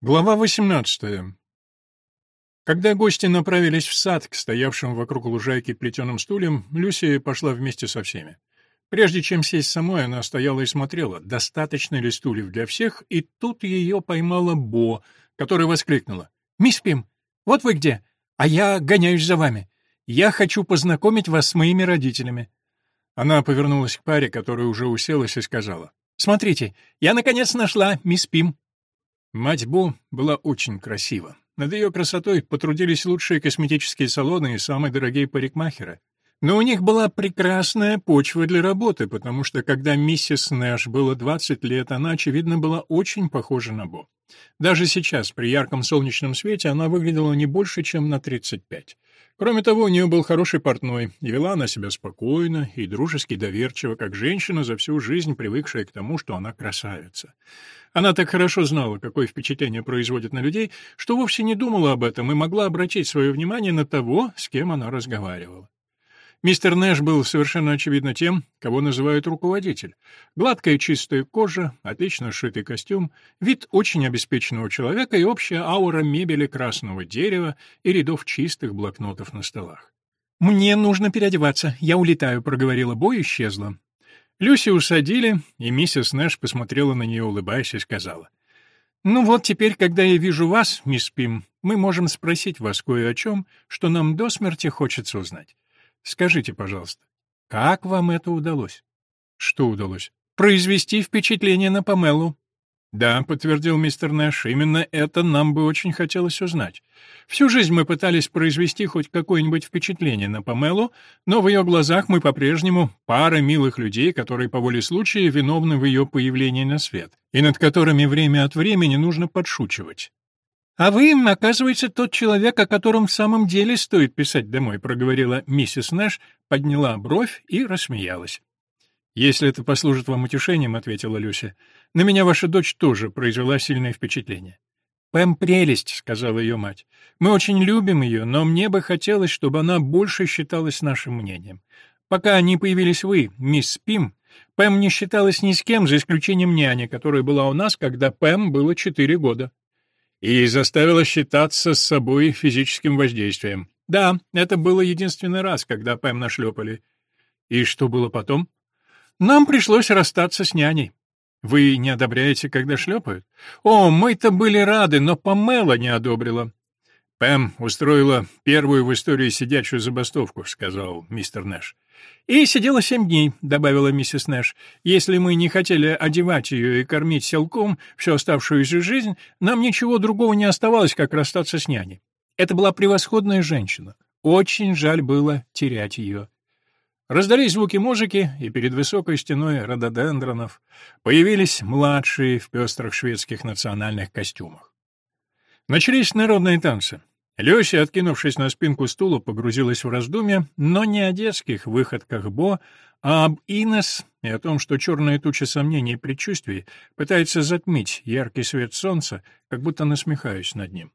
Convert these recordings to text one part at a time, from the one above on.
Глава 18. Когда гости направились в сад к стоявшим вокруг лужайки плетеным стульям, Люси пошла вместе со всеми. Прежде чем сесть самой, она стояла и смотрела, достаточно ли стульев для всех, и тут ее поймала Бо, которая воскликнула. «Мисс Пим, вот вы где, а я гоняюсь за вами. Я хочу познакомить вас с моими родителями». Она повернулась к паре, которая уже уселась, и сказала. «Смотрите, я наконец нашла мисс Пим». Мать Бо была очень красива. Над ее красотой потрудились лучшие косметические салоны и самые дорогие парикмахеры. Но у них была прекрасная почва для работы, потому что когда миссис Нэш было 20 лет, она, очевидно, была очень похожа на Бо. Даже сейчас, при ярком солнечном свете, она выглядела не больше, чем на 35. Кроме того, у нее был хороший портной, и вела она себя спокойно и дружески доверчиво, как женщина, за всю жизнь привыкшая к тому, что она красавица. Она так хорошо знала, какое впечатление производит на людей, что вовсе не думала об этом и могла обратить свое внимание на того, с кем она разговаривала. Мистер Нэш был совершенно очевидно тем, кого называют руководитель. Гладкая чистая кожа, отлично сшитый костюм, вид очень обеспеченного человека и общая аура мебели красного дерева и рядов чистых блокнотов на столах. «Мне нужно переодеваться, я улетаю», — проговорила Бо и исчезла. Люси усадили, и миссис Нэш посмотрела на нее, улыбаясь, и сказала. «Ну вот теперь, когда я вижу вас, мисс Пим, мы можем спросить вас кое о чем, что нам до смерти хочется узнать. Скажите, пожалуйста, как вам это удалось? Что удалось? Произвести впечатление на Памелу. Да, подтвердил мистер Нэш, именно это нам бы очень хотелось узнать. Всю жизнь мы пытались произвести хоть какое-нибудь впечатление на Памелу, но в ее глазах мы по-прежнему пара милых людей, которые по воле случая виновны в ее появлении на свет, и над которыми время от времени нужно подшучивать. «А вы, оказывается, тот человек, о котором в самом деле стоит писать домой», — проговорила миссис Нэш, подняла бровь и рассмеялась. «Если это послужит вам утешением», — ответила Люся, — «на меня ваша дочь тоже произвела сильное впечатление». «Пэм прелесть», — сказала ее мать. «Мы очень любим ее, но мне бы хотелось, чтобы она больше считалась нашим мнением. Пока не появились вы, мисс Пим, Пэм не считалась ни с кем, за исключением няни, которая была у нас, когда Пэм было четыре года» и заставила считаться с собой физическим воздействием. Да, это было единственный раз, когда Пэм нашлепали. И что было потом? Нам пришлось расстаться с няней. Вы не одобряете, когда шлепают? О, мы-то были рады, но Памела не одобрила. Пэм устроила первую в истории сидячую забастовку, сказал мистер Нэш. «И сидела семь дней», — добавила миссис Нэш. «Если мы не хотели одевать ее и кормить селком всю оставшуюся жизнь, нам ничего другого не оставалось, как расстаться с няней. Это была превосходная женщина. Очень жаль было терять ее». Раздались звуки музыки, и перед высокой стеной рододендронов появились младшие в пестрых шведских национальных костюмах. Начались народные танцы. Люся, откинувшись на спинку стула, погрузилась в раздумья, но не о детских выходках Бо, а об Инес и о том, что черная туча сомнений и предчувствий пытается затмить яркий свет солнца, как будто насмехаясь над ним.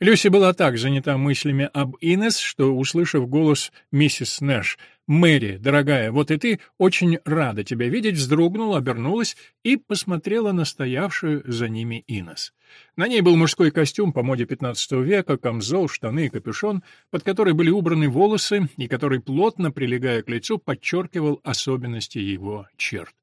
Люси была так занята мыслями об Инес, что, услышав голос миссис Нэш, «Мэри, дорогая, вот и ты, очень рада тебя видеть», вздрогнула, обернулась и посмотрела на стоявшую за ними Инес. На ней был мужской костюм по моде XV века, камзол, штаны и капюшон, под который были убраны волосы и который, плотно прилегая к лицу, подчеркивал особенности его черт.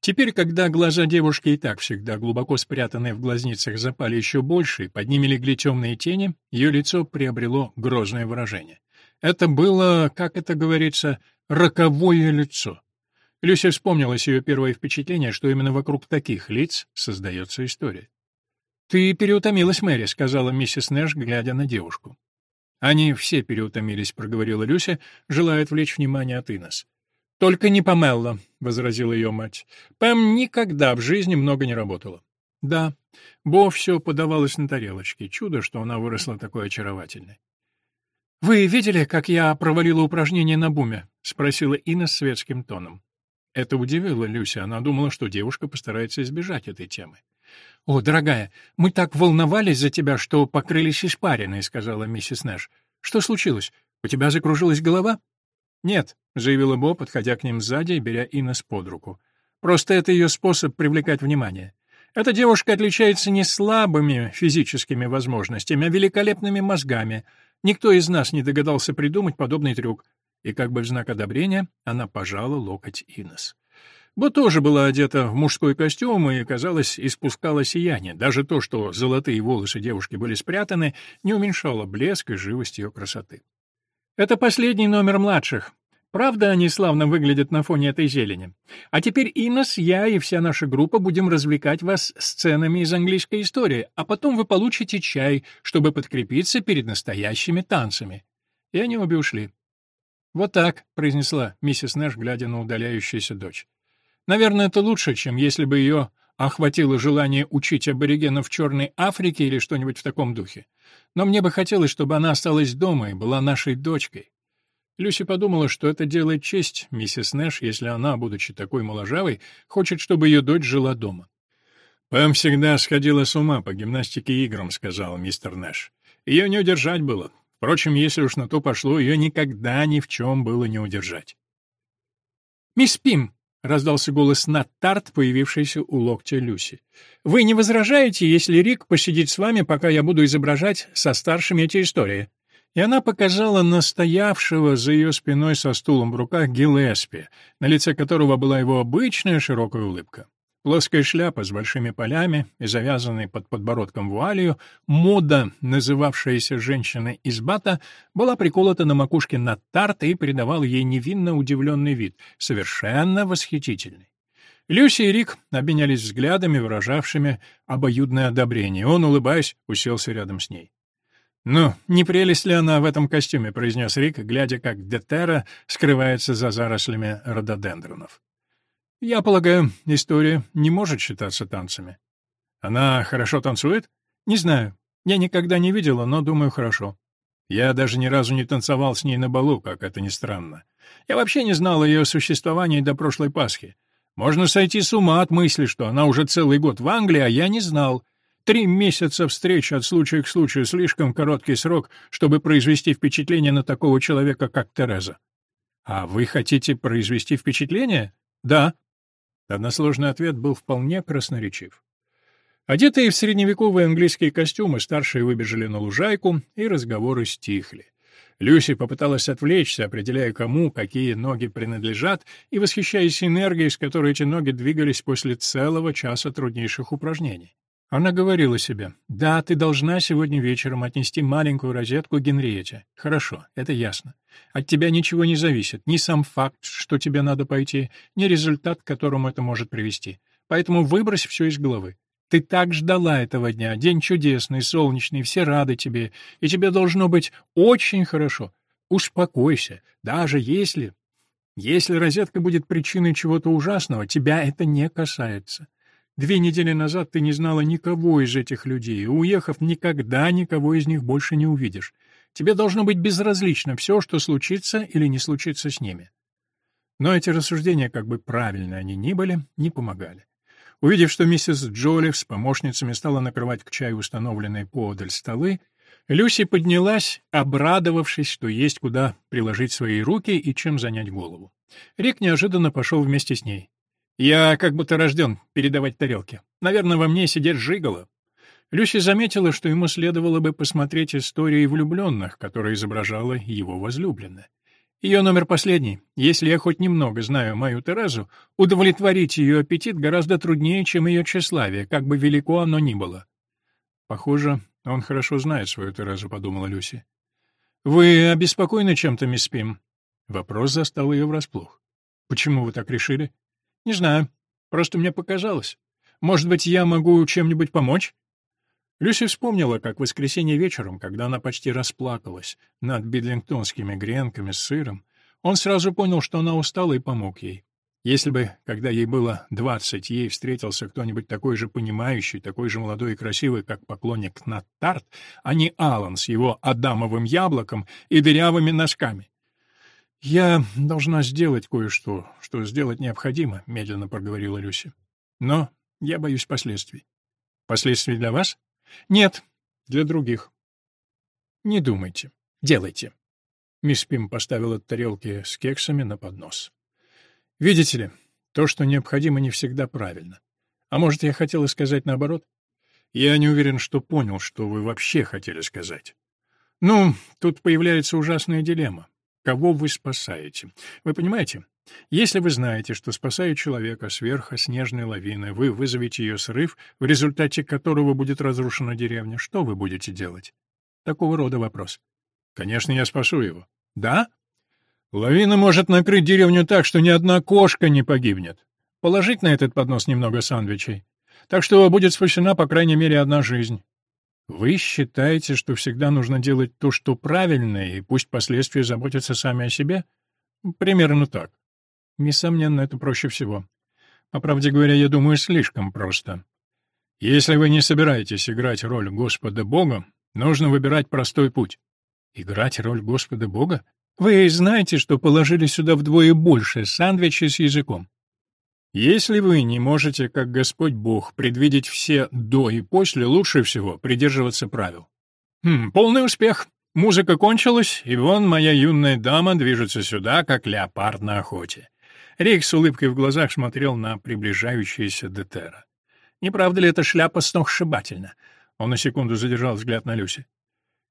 Теперь, когда глаза девушки и так всегда глубоко спрятанные в глазницах запали еще больше, и под ними легли темные тени, ее лицо приобрело грозное выражение. Это было, как это говорится, роковое лицо. Люся вспомнилась ее первое впечатление, что именно вокруг таких лиц создается история. «Ты переутомилась, Мэри», — сказала миссис Нэш, глядя на девушку. «Они все переутомились», — проговорила Люся, желая отвлечь внимание от Инес. «Только не Памелла», — возразила ее мать. «Пэм никогда в жизни много не работала». «Да, Бо все подавалось на тарелочке. Чудо, что она выросла такой очаровательной». «Вы видели, как я провалила упражнение на буме?» — спросила Инна светским тоном. Это удивило Люся. Она думала, что девушка постарается избежать этой темы. «О, дорогая, мы так волновались за тебя, что покрылись испариной», — сказала миссис Нэш. «Что случилось? У тебя закружилась голова?» «Нет», — заявила Бо, подходя к ним сзади и беря Инес под руку. «Просто это ее способ привлекать внимание. Эта девушка отличается не слабыми физическими возможностями, а великолепными мозгами. Никто из нас не догадался придумать подобный трюк. И как бы в знак одобрения она пожала локоть Инес. Бо тоже была одета в мужской костюм и, казалось, испускала сияние. Даже то, что золотые волосы девушки были спрятаны, не уменьшало блеск и живость ее красоты. «Это последний номер младших. Правда, они славно выглядят на фоне этой зелени. А теперь, Инес, я и вся наша группа будем развлекать вас сценами из английской истории, а потом вы получите чай, чтобы подкрепиться перед настоящими танцами». И они обе ушли. «Вот так», — произнесла миссис Нэш, глядя на удаляющуюся дочь. Наверное, это лучше, чем если бы ее охватило желание учить аборигенов Черной Африке или что-нибудь в таком духе. Но мне бы хотелось, чтобы она осталась дома и была нашей дочкой. Люси подумала, что это делает честь миссис Нэш, если она, будучи такой моложавой, хочет, чтобы ее дочь жила дома. «Пэм всегда сходила с ума по гимнастике и играм», — сказал мистер Нэш. «Ее не удержать было. Впрочем, если уж на то пошло, ее никогда ни в чем было не удержать». «Мисс Пим», — раздался голос Наттарт, появившийся у локтя Люси. «Вы не возражаете, если Рик посидит с вами, пока я буду изображать со старшими эти истории?» И она показала настоявшего за ее спиной со стулом в руках Гиллеспи, на лице которого была его обычная широкая улыбка. Плоская шляпа с большими полями и завязанной под подбородком вуалью, мода, называвшаяся женщиной из бата, была приколота на макушке на тарт и придавала ей невинно удивленный вид, совершенно восхитительный. Люси и Рик обменялись взглядами, выражавшими обоюдное одобрение. Он, улыбаясь, уселся рядом с ней. «Ну, не прелесть ли она в этом костюме?» — произнес Рик, глядя, как Детера скрывается за зарослями рододендронов. Я полагаю, история не может считаться танцами. Она хорошо танцует? Не знаю. Я никогда не видела, но думаю, хорошо. Я даже ни разу не танцевал с ней на балу, как это ни странно. Я вообще не знал ее существовании до прошлой Пасхи. Можно сойти с ума от мысли, что она уже целый год в Англии, а я не знал. Три месяца встреч от случая к случаю — слишком короткий срок, чтобы произвести впечатление на такого человека, как Тереза. А вы хотите произвести впечатление? Да. Односложный ответ был вполне красноречив. Одетые в средневековые английские костюмы, старшие выбежали на лужайку, и разговоры стихли. Люси попыталась отвлечься, определяя, кому какие ноги принадлежат, и восхищаясь энергией, с которой эти ноги двигались после целого часа труднейших упражнений. Она говорила себе, «Да, ты должна сегодня вечером отнести маленькую розетку Генриете. Хорошо, это ясно. От тебя ничего не зависит, ни сам факт, что тебе надо пойти, ни результат, к которому это может привести. Поэтому выбрось все из головы. Ты так ждала этого дня, день чудесный, солнечный, все рады тебе, и тебе должно быть очень хорошо. Успокойся, даже если... Если розетка будет причиной чего-то ужасного, тебя это не касается. Две недели назад ты не знала никого из этих людей, уехав, никогда никого из них больше не увидишь. Тебе должно быть безразлично все, что случится или не случится с ними. Но эти рассуждения, как бы правильно они ни были, не помогали. Увидев, что миссис Джолиф с помощницами стала накрывать к чаю установленные поодаль столы, Люси поднялась, обрадовавшись, что есть куда приложить свои руки и чем занять голову. Рик неожиданно пошел вместе с ней. Я как будто рожден передавать тарелки. Наверное, во мне сидит жигало. Люси заметила, что ему следовало бы посмотреть истории влюбленных, которые изображала его возлюбленная. Ее номер последний. Если я хоть немного знаю мою Терезу, удовлетворить ее аппетит гораздо труднее, чем ее тщеславие, как бы велико оно ни было. Похоже, он хорошо знает свою Терезу, подумала Люси. Вы обеспокоены чем-то, мисс Пим? Вопрос застал ее врасплох. Почему вы так решили? Не знаю. Просто мне показалось. Может быть, я могу чем-нибудь помочь? Люси вспомнила, как в воскресенье вечером, когда она почти расплакалась над бидлингтонскими гренками с сыром, он сразу понял, что она устала и помог ей. Если бы, когда ей было двадцать, ей встретился кто-нибудь такой же понимающий, такой же молодой и красивый, как поклонник Наттарт, а не Алан с его адамовым яблоком и дырявыми носками, «Я должна сделать кое-что, что сделать необходимо», — медленно проговорила Люси. «Но я боюсь последствий». «Последствий для вас?» «Нет, для других». «Не думайте. Делайте». Мисс Пим поставила тарелки с кексами на поднос. «Видите ли, то, что необходимо, не всегда правильно. А может, я хотела сказать наоборот? Я не уверен, что понял, что вы вообще хотели сказать. Ну, тут появляется ужасная дилемма. Кого вы спасаете? Вы понимаете? Если вы знаете, что спасая человека сверху снежной лавины, вы вызовете ее срыв, в результате которого будет разрушена деревня, что вы будете делать? Такого рода вопрос. Конечно, я спасу его. Да? Лавина может накрыть деревню так, что ни одна кошка не погибнет. Положить на этот поднос немного сандвичей. Так что будет спасена, по крайней мере, одна жизнь. Вы считаете, что всегда нужно делать то, что правильно, и пусть последствия заботятся сами о себе? Примерно так. Несомненно, это проще всего. По правде говоря, я думаю, слишком просто. Если вы не собираетесь играть роль Господа Бога, нужно выбирать простой путь. Играть роль Господа Бога? Вы знаете, что положили сюда вдвое больше сандвичей с языком. Если вы не можете, как Господь Бог, предвидеть все до и после, лучше всего придерживаться правил. Хм, полный успех. Музыка кончилась, и вон моя юная дама движется сюда, как леопард на охоте. Рик с улыбкой в глазах смотрел на приближающуюся Детера. Не правда ли эта шляпа сногсшибательна? Он на секунду задержал взгляд на Люси.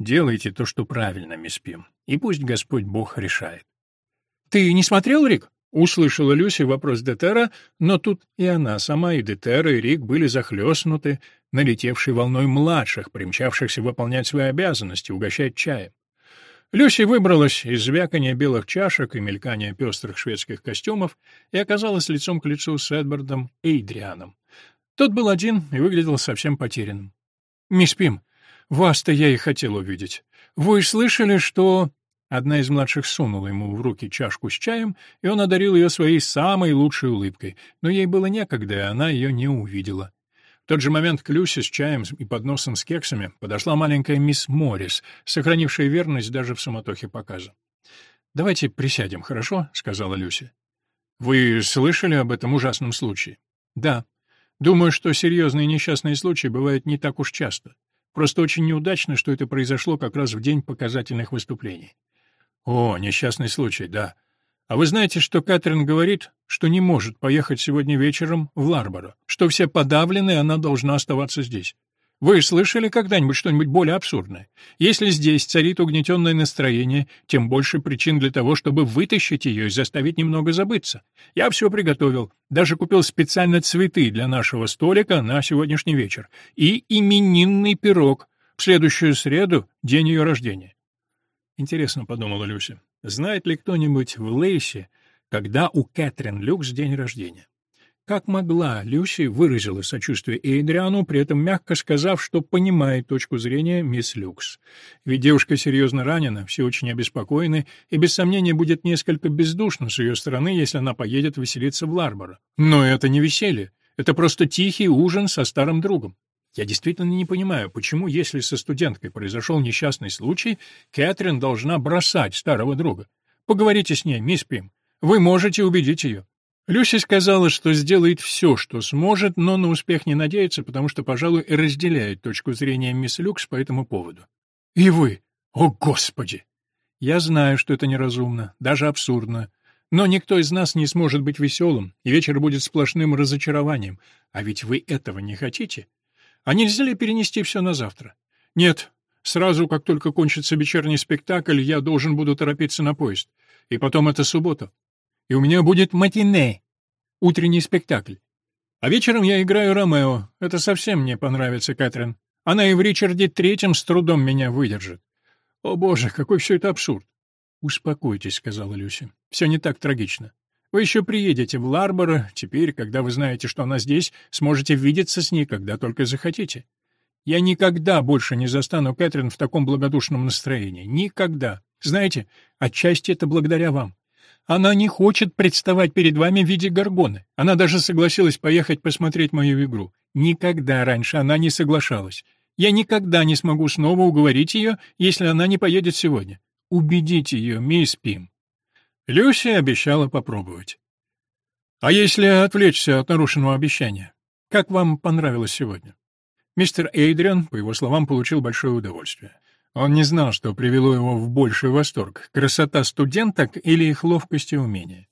«Делайте то, что правильно, мисс Пим, и пусть Господь Бог решает». «Ты не смотрел, Рик?» Услышала Люси вопрос Детера, но тут и она сама, и Детера, и Рик были захлестнуты, налетевшей волной младших, примчавшихся выполнять свои обязанности, угощать чаем. Люси выбралась из звякания белых чашек и мелькания пестрых шведских костюмов и оказалась лицом к лицу с Эдвардом Эйдрианом. Тот был один и выглядел совсем потерянным. «Мисс Пим, вас-то я и хотел увидеть. Вы слышали, что...» Одна из младших сунула ему в руки чашку с чаем, и он одарил ее своей самой лучшей улыбкой, но ей было некогда, и она ее не увидела. В тот же момент к Люсе с чаем и подносом с кексами подошла маленькая мисс Моррис, сохранившая верность даже в суматохе показа. «Давайте присядем, хорошо?» — сказала Люси. «Вы слышали об этом ужасном случае?» «Да. Думаю, что серьезные несчастные случаи бывают не так уж часто. Просто очень неудачно, что это произошло как раз в день показательных выступлений. О, несчастный случай, да. А вы знаете, что Кэтрин говорит, что не может поехать сегодня вечером в Ларборо, что все подавлены, и она должна оставаться здесь. Вы слышали когда-нибудь что-нибудь более абсурдное? Если здесь царит угнетенное настроение, тем больше причин для того, чтобы вытащить ее и заставить немного забыться. Я все приготовил, даже купил специально цветы для нашего столика на сегодняшний вечер и именинный пирог в следующую среду, день ее рождения. Интересно, подумала Люся, знает ли кто-нибудь в Лейсе, когда у Кэтрин Люкс день рождения? Как могла, Люси выразила сочувствие Эйдриану, при этом мягко сказав, что понимает точку зрения мисс Люкс. Ведь девушка серьезно ранена, все очень обеспокоены, и без сомнения будет несколько бездушно с ее стороны, если она поедет веселиться в Ларборо. Но это не веселье, это просто тихий ужин со старым другом. Я действительно не понимаю, почему, если со студенткой произошел несчастный случай, Кэтрин должна бросать старого друга. Поговорите с ней, мисс Пим. Вы можете убедить ее. Люси сказала, что сделает все, что сможет, но на успех не надеется, потому что, пожалуй, разделяет точку зрения мисс Люкс по этому поводу. И вы? О, Господи! Я знаю, что это неразумно, даже абсурдно. Но никто из нас не сможет быть веселым, и вечер будет сплошным разочарованием. А ведь вы этого не хотите? А нельзя ли перенести все на завтра? Нет, сразу, как только кончится вечерний спектакль, я должен буду торопиться на поезд. И потом это суббота. И у меня будет матине, утренний спектакль. А вечером я играю Ромео. Это совсем мне понравится, Кэтрин. Она и в Ричарде Третьем с трудом меня выдержит. О, боже, какой все это абсурд. «Успокойтесь», — сказала Люси. «Все не так трагично. Вы еще приедете в Ларборо, теперь, когда вы знаете, что она здесь, сможете видеться с ней, когда только захотите. Я никогда больше не застану Кэтрин в таком благодушном настроении. Никогда. Знаете, отчасти это благодаря вам. Она не хочет представать перед вами в виде горгоны. Она даже согласилась поехать посмотреть мою игру. Никогда раньше она не соглашалась. Я никогда не смогу снова уговорить ее, если она не поедет сегодня. Убедите ее, мисс Пим. Люси обещала попробовать. «А если отвлечься от нарушенного обещания? Как вам понравилось сегодня?» Мистер Эйдриан, по его словам, получил большое удовольствие. Он не знал, что привело его в больший восторг — красота студенток или их ловкость и умение.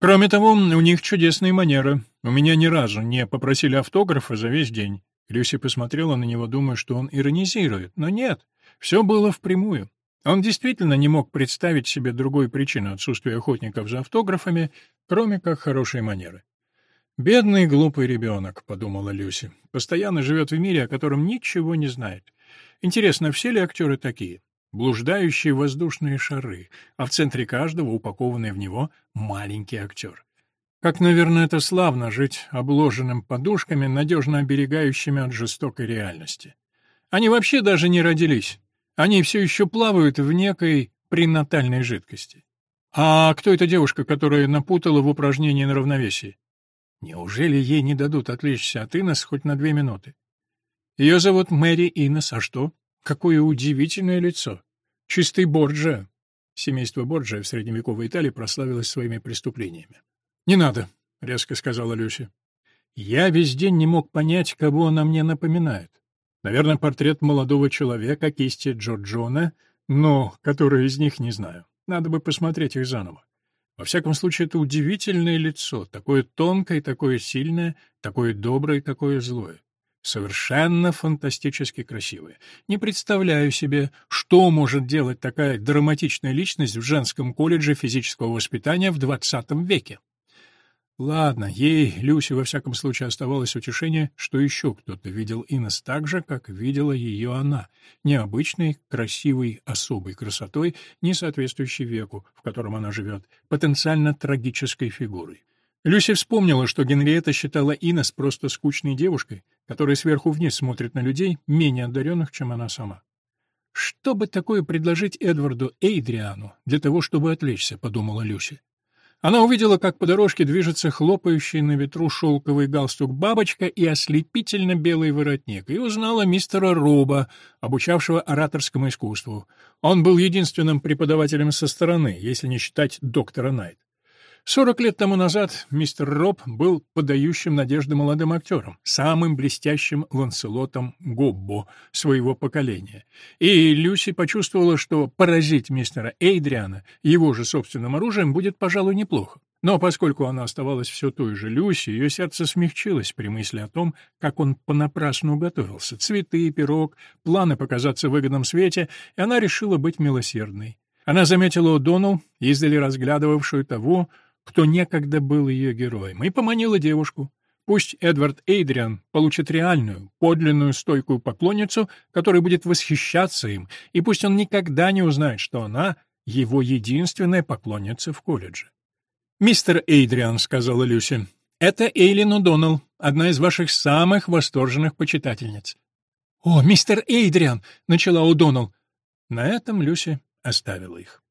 Кроме того, у них чудесные манеры. У меня ни разу не попросили автографа за весь день. Люси посмотрела на него, думая, что он иронизирует, но нет, все было впрямую. Он действительно не мог представить себе другой причины отсутствия охотников за автографами, кроме как хорошей манеры. «Бедный глупый ребенок», — подумала Люси, — «постоянно живет в мире, о котором ничего не знает. Интересно, все ли актеры такие? Блуждающие воздушные шары, а в центре каждого, упакованный в него, маленький актер. Как, наверное, это славно жить обложенным подушками, надежно оберегающими от жестокой реальности. Они вообще даже не родились. Они все еще плавают в некой пренатальной жидкости. А кто эта девушка, которая напутала в упражнении на равновесии? Неужели ей не дадут отвлечься от Инес хоть на две минуты? Ее зовут Мэри Инес, а что? Какое удивительное лицо. Чистый Борджиа. Семейство Борджиа в средневековой Италии прославилось своими преступлениями. «Не надо», — резко сказала Люси. «Я весь день не мог понять, кого она мне напоминает. Наверное, портрет молодого человека, кисти Джорджона, но который из них не знаю. Надо бы посмотреть их заново. Во всяком случае, это удивительное лицо, такое тонкое, такое сильное, такое доброе, такое злое. Совершенно фантастически красивое. Не представляю себе, что может делать такая драматичная личность в женском колледже физического воспитания в XX веке. Ладно, ей, Люсе, во всяком случае, оставалось утешение, что еще кто-то видел Инес так же, как видела ее она, необычной, красивой, особой красотой, не соответствующей веку, в котором она живет, потенциально трагической фигурой. Люси вспомнила, что Генриетта считала Инес просто скучной девушкой, которая сверху вниз смотрит на людей, менее одаренных, чем она сама. «Что бы такое предложить Эдварду Эйдриану для того, чтобы отвлечься?» — подумала Люси. Она увидела, как по дорожке движется хлопающий на ветру шелковый галстук бабочка и ослепительно белый воротник, и узнала мистера Роба, обучавшего ораторскому искусству. Он был единственным преподавателем со стороны, если не считать доктора Найт. Сорок лет тому назад мистер Роб был подающим надежды молодым актером, самым блестящим ланселотом Гоббо своего поколения. И Люси почувствовала, что поразить мистера Эйдриана его же собственным оружием будет, пожалуй, неплохо. Но поскольку она оставалась все той же Люси, ее сердце смягчилось при мысли о том, как он понапрасну готовился. Цветы, пирог, планы показаться в выгодном свете, и она решила быть милосердной. Она заметила О'Доннелл, издали разглядывавшую того, кто некогда был ее героем, и поманила девушку. Пусть Эдвард Эйдриан получит реальную, подлинную стойкую поклонницу, которая будет восхищаться им, и пусть он никогда не узнает, что она — его единственная поклонница в колледже. «Мистер Эйдриан», — сказала Люси, — «это Эйлин О'Доннелл, одна из ваших самых восторженных почитательниц». «О, мистер Эйдриан!» — начала О'Доннелл. На этом Люси оставила их.